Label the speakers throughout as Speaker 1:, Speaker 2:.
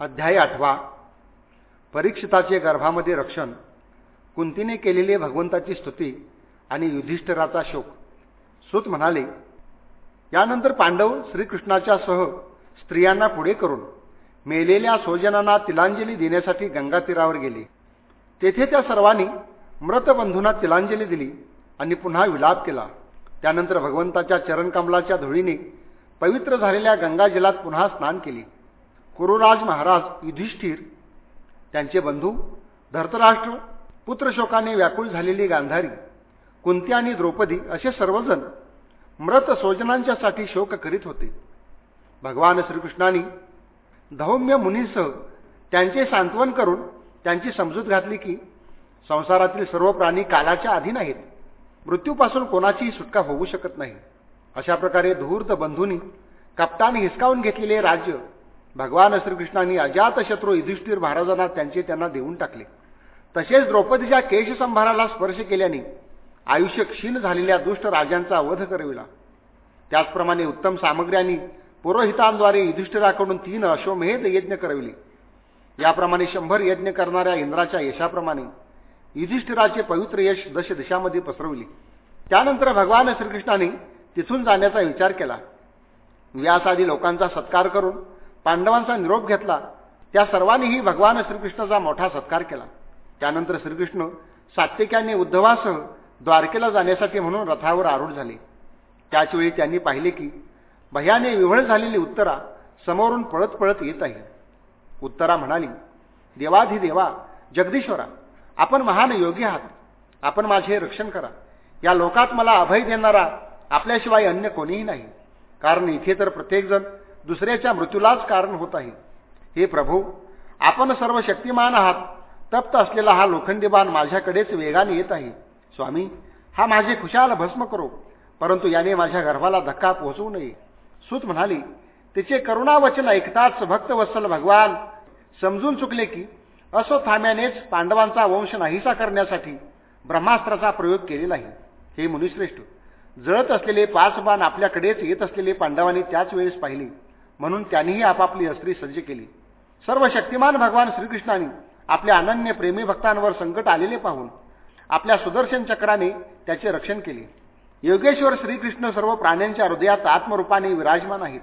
Speaker 1: अध्याय आठवा. परीक्षिताचे गर्भामध्ये रक्षण. कुंतीने केलेली भगवंताची स्तुती आणि युधिष्ठिराचा शोक. सुत म्हणाले यानंतर पांडव श्रीकृष्णाच्या सह स्त्रियांना पुढे करून मेलेल्या स्वजनांना तिलांजली देण्यासाठी गंगा तीरावर गेले. तेथे त्या सर्वांनी मृतबंधूंना तिलांजली दिली आणि पुन्हा विलाप केला. त्यानंतर भगवंताच्या चरणकमलाच्या धुळीने पवित्र झालेल्या गंगाजलात पुन्हा स्नान केले. कुरुराज महाराज युधिष्ठिर त्यांचे बंधू धर्तराष्ट्र पुत्रशोकाने व्याकुळ झालेली गांधारी कुंती आणि द्रौपदी असे सर्वजण मृत स्वजनांच्यासाठी शोक करीत होते. भगवान श्रीकृष्णाने धौम्य मुनींसह त्यांचे सांत्वन करून त्यांची समजूत घातली की संसारातील सर्व प्राणी कालाच्या अधीन आहेत. मृत्यूपासून कोणाचीही सुटका होऊ शकत नाही. अशा प्रकारे धूर्त बंधूंनी कप्तान हिसकावून घेतलेले राज्य भगवान श्रीकृष्णांनी अजातशत्रू युधिष्ठिर महाराजांना त्यांचे त्यांना देऊन टाकले. तसेच द्रौपदीच्या केशसंभाराला स्पर्श केल्याने आयुष्य क्षीण झालेल्या दुष्ट राजांचा वध करविला. त्याचप्रमाणे उत्तम सामग्र्यांनी पुरोहितांद्वारे युधिष्ठिराकडून तीन अश्वमेध यज्ञ करविले. याप्रमाणे शंभर यज्ञ करणाऱ्या इंद्राच्या यशाप्रमाणे युधिष्ठिराचे पवित्र यश दश दिशामध्ये पसरवले. त्यानंतर भगवान श्रीकृष्णाने तिथून जाण्याचा विचार केला. व्यासादी लोकांचा सत्कार करून पांडवांचा निरोप घेतला त्या सर्वांनीही भगवान श्रीकृष्णाचा मोठा सत्कार केला. त्यानंतर श्रीकृष्ण सात्विकाने उद्धवासह द्वारकेला जाण्यासाठी म्हणून रथावर आरूढ झाले. त्याचवेळी त्यांनी पाहिले की भयाने विव्हळ झालेली उत्तरा समोरून पळत पळत येत आहे. उत्तरा म्हणाली देवाधिदेवा जगदीश्वरा आपण महान योगी आहात. आपण माझे रक्षण करा. या लोकात मला अभय देणारा आपल्याशिवाय अन्य कोणीही नाही. कारण इथे तर प्रत्येकजण दुसऱ्याच्या मृत्यूलाच कारण होत आहे. हे प्रभू आपण सर्व शक्तिमान आहात. तप्त असलेला हा लोखंडी बाण माझ्याकडेच वेगाने येत आहे. स्वामी हा माझे खुशाल भस्म करो परंतु याने माझ्या गर्भाला धक्का पोहोचवू नये. सूत म्हणाली तिचे करुणावचन ऐकताच भक्तवत्सल भगवान समजून चुकले की असोथाम्यानेच पांडवांचा वंश नाहीसा करण्यासाठी ब्रह्मास्त्राचा प्रयोग केलेला आहे. हे मुनिश्रेष्ठ जळत असलेले पाच बाण आपल्याकडेच येत असलेले पांडवांनी त्याच वेळेस पाहिले. म्हणून त्यांनीही आपापली अस्त्री सज्ज केली. सर्व शक्तिमान भगवान श्रीकृष्णाने आपल्या अनन्य प्रेमी भक्तांवर संकट आलेले पाहून आपल्या सुदर्शन चक्राने त्याचे रक्षण केले. योगेश्वर श्रीकृष्ण सर्व प्राण्यांच्या हृदयात आत्मरूपाने विराजमान आहेत.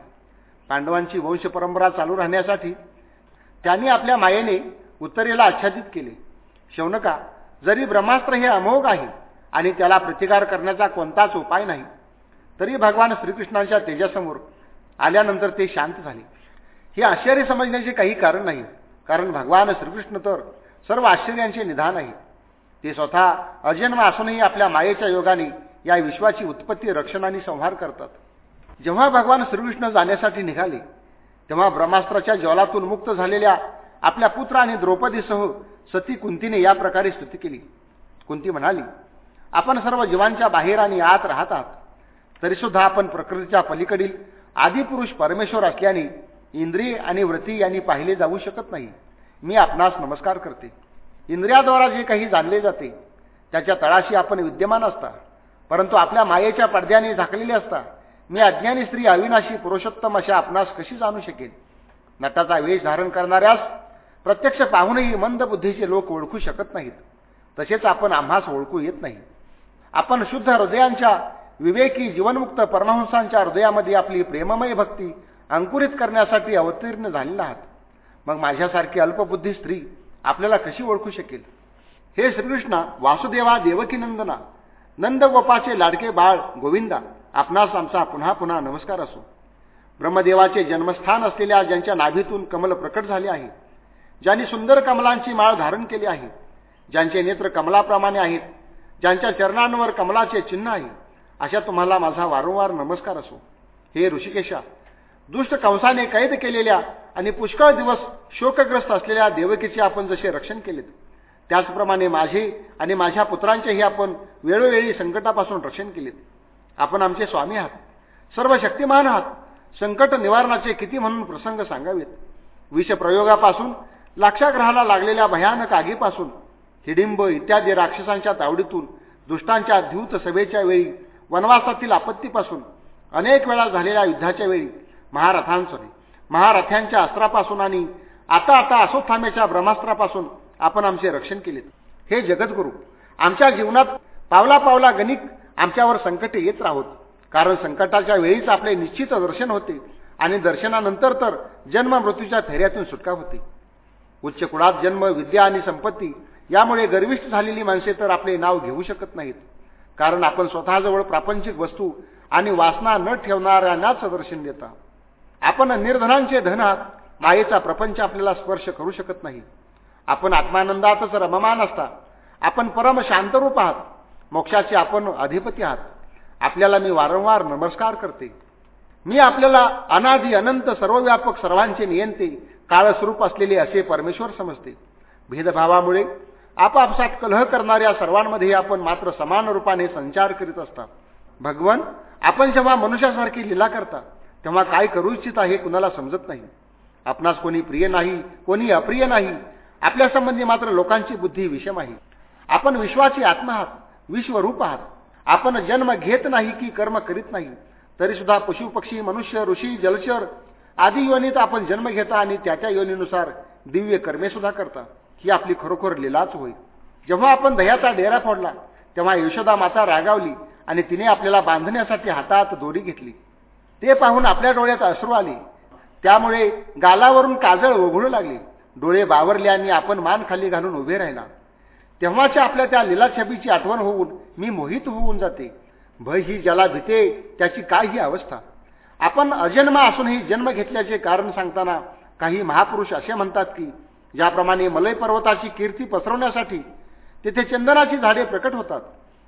Speaker 1: पांडवांची वंश परंपरा चालू राहण्यासाठी त्यांनी आपल्या मायेने उत्तरेला आच्छादित केले. शौनका जरी ब्रह्मास्त्र हे अमोघ आहे आणि त्याला प्रतिकार करण्याचा कोणताच उपाय नाही तरी भगवान श्रीकृष्णांच्या तेजासमोर आल्यानंतर ते शांत झाले. हे आश्चर्य समजण्याचे काही कारण नाही. कारण भगवान श्रीकृष्ण तर सर्व आश्चर्यांचे निधान आहे ते स्वतः अजन्म असूनही आपल्या मायेच्या योगाने या विश्वाची उत्पत्ती रक्षण आणि संहार करतात. जेव्हा भगवान श्रीकृष्ण जाण्यासाठी निघाले तेव्हा ब्रह्मास्त्राच्या ज्वलातून मुक्त झालेल्या आपल्या पुत्र आणि द्रौपदीसह सती कुंतीने या प्रकारे स्तुती केली. कुंती म्हणाली आपण सर्व जीवांच्या बाहेर आणि आत राहतात तरीसुद्धा आपण प्रकृतीच्या पलीकडील आदिपुरुष परमेश्वर असल्याने इंद्रिय आणि व्रती यांनी पाहिले जाऊ शकत नाही. मी आपणास नमस्कार करते. इंद्रियाद्वारा जे काही जाणले जाते त्याच्या तळाशी आपण विद्यमान असता. परंतु आपल्या मायेच्या पडद्याने झाकलेले असता. मी अज्ञानी स्त्री अविनाशी पुरुषोत्तम अशा आपणास कशी जाणू शकेल नटाचा वेश धारण करणाऱ्यास प्रत्यक्ष पाहूनही मंद बुद्धीचे लोक ओळखू शकत नाहीत. तसेच आपण आम्हास ओळखू येत नाही. आपण शुद्ध हृदयांच्या विवेकी जीवनमुक्त परमहंसांच्या हृदयामध्ये आपली प्रेममय भक्ती अंकुरित करण्यासाठी अवतीर्ण झालेला आहात. मग माझ्यासारखी अल्पबुद्धी स्त्री आपल्याला कशी ओळखू शकेल? हे श्रीकृष्णा वासुदेवा देवकी नंदना नंदगोपाचे लाडके बाळ गोविंदा आपणास आमचा पुन्हा पुन्हा नमस्कार असो. ब्रह्मदेवाचे जन्मस्थान असलेल्या ज्यांच्या नाभीतून कमल प्रकट झाले आहे ज्यांनी सुंदर कमलांची माळ धारण केली आहे ज्यांचे नेत्र कमलाप्रमाणे आहेत ज्यांच्या चरणांवर कमलाचे चिन्ह आहे अशा तुम्हाला माझा वारंवार नमस्कार असो. हे ऋषिकेशा दुष्ट कंसाने कैद केलेल्या आणि पुष्कळ दिवस शोकग्रस्त असलेल्या देवकीचे आपण जसे रक्षण केलेत त्याचप्रमाणे माझे आणि माझ्या पुत्रांचेही आपण वेळोवेळी संकटापासून रक्षण केलेत. आपण आमचे स्वामी आहात. सर्व शक्तिमान आहात. संकट निवारणाचे किती म्हणून प्रसंग सांगावेत. विषप्रयोगापासून लाक्षाग्रहाला लागलेल्या भयानक आगीपासून हिडिंब इत्यादी राक्षसांच्या तावडीतून दुष्टांच्या द्यूत सभेच्या वेळी वनवासातील आपत्तीपासून अनेक वेळा झालेल्या युद्धाच्या वेळी महारथांसने महारथ्यांच्या अस्त्रापासून आणि आता आता असोथामेच्या ब्रह्मास्त्रापासून आपण आमचे रक्षण केले. हे जगद्गुरू आमच्या जीवनात पावला पावला गणिक आमच्यावर संकटे येत राहोत. कारण संकटाच्या वेळीच आपले निश्चित दर्शन होते आणि दर्शनानंतर तर जन्म मृत्यूच्या फेऱ्यातून सुटका होते. उच्च कुळात जन्म विद्या आणि संपत्ती यामुळे गर्विष्ठ झालेली माणसे तर आपले नाव घेऊ शकत नाहीत. कारण आपण स्वतःजवळ प्रापंचिक वस्तू आणि वासना न ठेवणाऱ्यांनाच दर्शन देता. आपण निर्धनांचे धन आहात. मायेचा प्रपंच आपल्याला स्पर्श करू शकत नाही. आपण आत्मानंदातच रममान असता. आपण परम शांतरूप आहात. मोक्षाचे आपण अधिपती आहात. आपल्याला मी वारंवार नमस्कार करते. मी आपल्याला अनाधी अनंत सर्वव्यापक सर्वांचे नियंते काळस्वरूप असलेले असे परमेश्वर समजते. भेदभावामुळे आपापसात कलह करणाऱ्या सर्वांमध्ये आपण मात्र समान रूपाने संचार करीत असता भगवान आपण जेव्हा मनुष्यासारखी लीला करता तेव्हा काय करू इच्छिता हे कुणाला समजत नाही. आपणास कोणी प्रिय नाही कोणी अप्रिय नाही. आपल्या संबंधी मात्र लोकांची बुद्धी विषम आहे. आपण विश्वाची आत्मा आहात विश्वरूप आहात. आपण जन्म घेत नाही की कर्म करीत नाही. तरी सुद्धा पशु पक्षी मनुष्य ऋषी जलचर आदी योनीत आपण जन्म घेता आणि त्याच्या योनीनुसार दिव्य कर्मे सुद्धा करता. ही आपली खरोखर लिलाच होईल. जेव्हा आपण दह्याचा डेरा फोडला तेव्हा यशोदा माता रागावली आणि तिने आपल्याला बांधण्यासाठी हातात दोरी घेतली. ते पाहून आपल्या डोळ्यात अश्रू आले. त्यामुळे गालावरून काजळ ओघळू लागले. डोळे बावरले आणि आपण मान खाली घालून उभे राहिला. तेव्हाच्या आपल्या त्या लिलाछबीची आठवण होऊन मी मोहित होऊन जाते. भय ही ज्याला भीते त्याची काय ही अवस्था? आपण अजन्म असूनही जन्म घेतल्याचे कारण सांगताना काही महापुरुष असे म्हणतात की ज्याप्रमाणे मलय पर्वताची कीर्ती पसरवण्यासाठी तेथे चंदनाची झाडे प्रकट होतात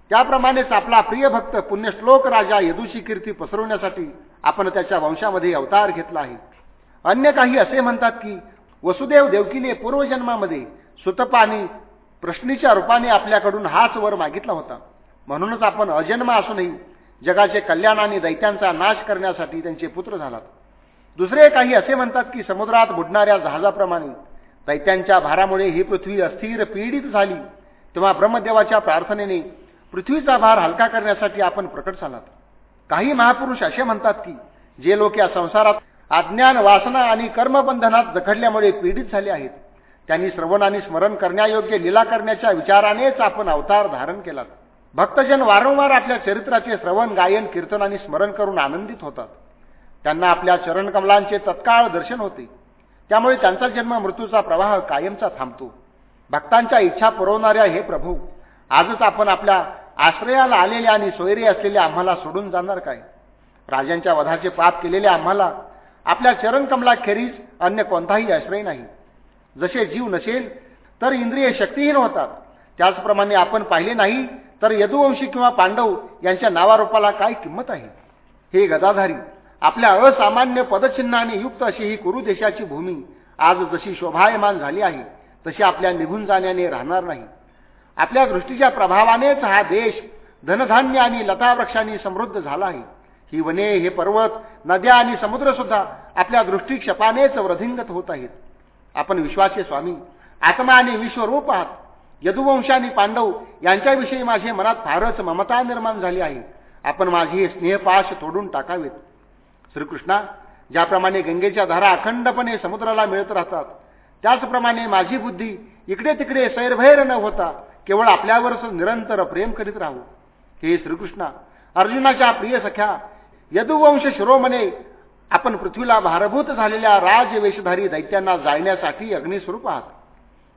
Speaker 1: त्याप्रमाणेच आपला प्रिय भक्त पुण्यश्लोक राजा यदूची कीर्ती पसरवण्यासाठी आपण त्याच्या वंशामध्ये अवतार घेतला आहे. अन्य काही असे म्हणतात की वसुदेव देवकीने पूर्वजन्मामध्ये सुतपाने प्रश्नीच्या रूपाने आपल्याकडून हाच वर मागितला होता. म्हणूनच आपण अजन्म असूनही जगाचे कल्याण आणि दैत्यांचा नाश करण्यासाठी त्यांचे पुत्र झालात. दुसरे काही असे म्हणतात की समुद्रात बुडणाऱ्या जहाजाप्रमाणे दैत्यांच्या भारामुळे ही पृथ्वी अस्थिर पीडित झाली. तेव्हा ब्रह्मदेवाच्या प्रार्थनेने पृथ्वीचा भार हलका करण्यासाठी आपण प्रकट झालात. काही महापुरुष असे म्हणतात की जे लोक या संसारात अज्ञान वासना आणि कर्मबंधनात जखडल्यामुळे पीडित झाले आहेत त्यांनी श्रवण आणि स्मरण करण्यायोग्य लीला करण्याच्या विचारानेच आपण अवतार धारण केलात. भक्तजन वारंवार आपल्या चरित्राचे श्रवण गायन कीर्तन आणि स्मरण करून आनंदित होतात. त्यांना आपल्या चरणकमलांचे तत्काळ दर्शन होते. त्यामुळे त्यांचा जन्म मृत्यूचा प्रवाह कायमचा थांबतो. भक्तांच्या इच्छा पुरवणाऱ्या हे प्रभू आजच आपण आपल्या आश्रयाला आलेल्या आणि सोयरी असलेल्या आम्हाला सोडून जाणार काय? राजांच्या वधाचे पाप केलेल्या आम्हाला आपल्या चरणकमलाखेरीज अन्य कोणताही आश्रय नाही. जसे जीव नसेल तर इंद्रिय शक्तीहीन होतात. त्याचप्रमाणे आपण पाहिले नाही तर यदुवंशी किंवा पांडव यांच्या नावारूपाला काय किंमत आहे? हे गदाधारी आपल्या असामान्य पदचिन्हाने युक्त अशी ही कुरु देशाची भूमी आज जशी शोभायमान झाली आहे तशी आपल्या निघून जाण्याने राहणार नाही. आपल्या दृष्टीच्या प्रभावानेच हा देश धनधान्य आणि लतावृक्षांनी समृद्ध झाला आहे. ही वने हे पर्वत नद्या आणि समुद्र सुद्धा आपल्या दृष्टीक्षपानेच वृद्धिंगत होत आहेत. आपण विश्वाचे स्वामी आत्मा आणि विश्वरूप आहात. यदुवंश आणि पांडव यांच्याविषयी माझे मनात फारच ममता निर्माण झाली आहे. आपण माझे स्नेहपाश तोडून टाकावेत. श्रीकृष्णा ज्याप्रमाणे गंगेच्या धारा अखंडपणे समुद्राला मिळत राहतात त्याचप्रमाणे माझी बुद्धी इकडे तिकडे सैरभैर न होता केवळ आपल्यावरच निरंतर प्रेम करीत राहू. हे श्रीकृष्णा अर्जुनाच्या प्रिय सख्या यदुवंश शिरोमने आपण पृथ्वीला भारभूत झालेल्या राजवेशधारी दैत्यांना जाळण्यासाठी अग्निस्वरूप आहात.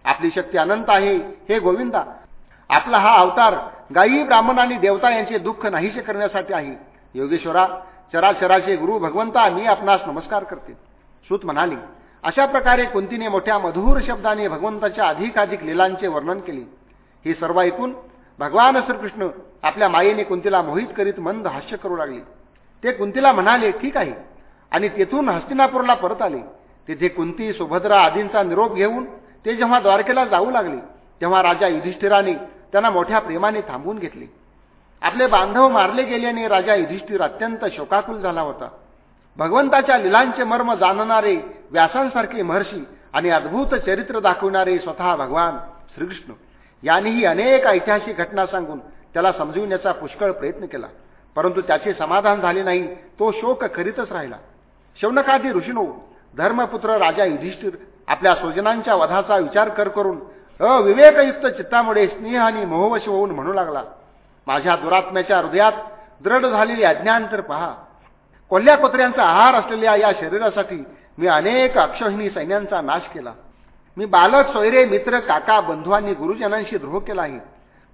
Speaker 1: आपली शक्ती अनंत आहे हे गोविंदा. आपला हा अवतार गायी ब्राह्मण आणि देवता यांचे दुःख नाहीसे करण्यासाठी आहे. योगेश्वरा चराचराचे गुरु भगवंता मी आपणास नमस्कार करते. सूत म्हणाले अशा प्रकारे कुंतीने मोठ्या मधुर शब्दाने भगवंताच्या अधिकाधिक लिलांचे वर्णन केले. हे सर्व ऐकून भगवान श्रीकृष्ण आपल्या मायेने कुंतीला मोहित करीत मंद हास्य करू लागले. ते कुंतीला म्हणाले ठीक आहे. आणि तेथून हस्तिनापूरला परत आले. तेथे कुंती सुभद्रा आदींचा निरोप घेऊन ते जेव्हा द्वारकेला जाऊ लागले तेव्हा राजा युधिष्ठिराने त्यांना मोठ्या प्रेमाने थांबवून घेतले. आपले बांधव मारले गेल्याने राजा युधिष्ठिर अत्यंत शोकाकुल झाला होता. भगवंताच्या लिलांचे मर्म जाणणारे व्यासांसारखे महर्षी आणि अद्भुत चरित्र दाखवणारे स्वतः भगवान श्रीकृष्ण यांनीही अनेक ऐतिहासिक घटना सांगून त्याला समजविण्याचा पुष्कळ प्रयत्न केला. परंतु त्याचे समाधान झाले नाही तो शोक करीतच राहिला. शौनकादी ऋषीनो धर्मपुत्र राजा युधिष्ठिर आपल्या स्वजनांच्या वधाचा विचार कर करून अविवेकयुक्त चित्तामुळे स्नेह आणि मोहवश होऊन म्हणू लागला. माझ्या दुरात्म्याच्या हृदयात दृढ झालेली अज्ञान तर पहा. कोल्ह्या कोत्र्यांचा आहार असलेल्या या शरीरासाठी मी अनेक अक्षहिणी सैन्यांचा नाश केला. मी बालक सोयरे मित्र काका बंधू आणि गुरुजनांशी द्रोह केला आहे.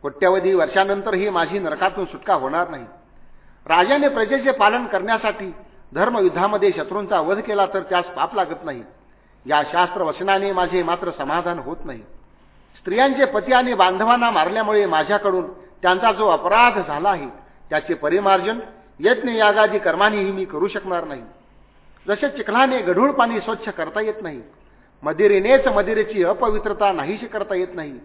Speaker 1: कोट्यवधी वर्षानंतरही माझी नरकातून सुटका होणार नाही. राजाने प्रजेचे पालन करण्यासाठी धर्मयुद्धामध्ये शत्रूंचा वध केला तर त्यास पाप लागत नाही. या शास्त्र वचनाने माझे मात्र समाधान होत नाही. स्त्रियांचे पती आणि बांधवांना मारल्यामुळे माझ्याकडून त्यांचा जो अपराध झाला आहे त्याचे परिमार्जन यज्ञ यागादी कर्मानेही मी करू शकणार नाही. जसे चिखलाने गढूळ पाणी स्वच्छ करता येत नाही मदिरेनेच मदिरेची अपवित्रता नाहीशी करता येत नाही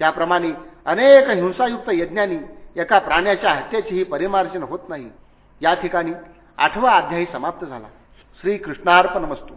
Speaker 1: त्याप्रमाणे अनेक हिंसायुक्त यज्ञांनी एका प्राण्याच्या हत्येचेही परिमार्जन होत नाही. या ठिकाणी आठवा अध्यायी समाप्त झाला. श्रीकृष्णार्पण वस्तू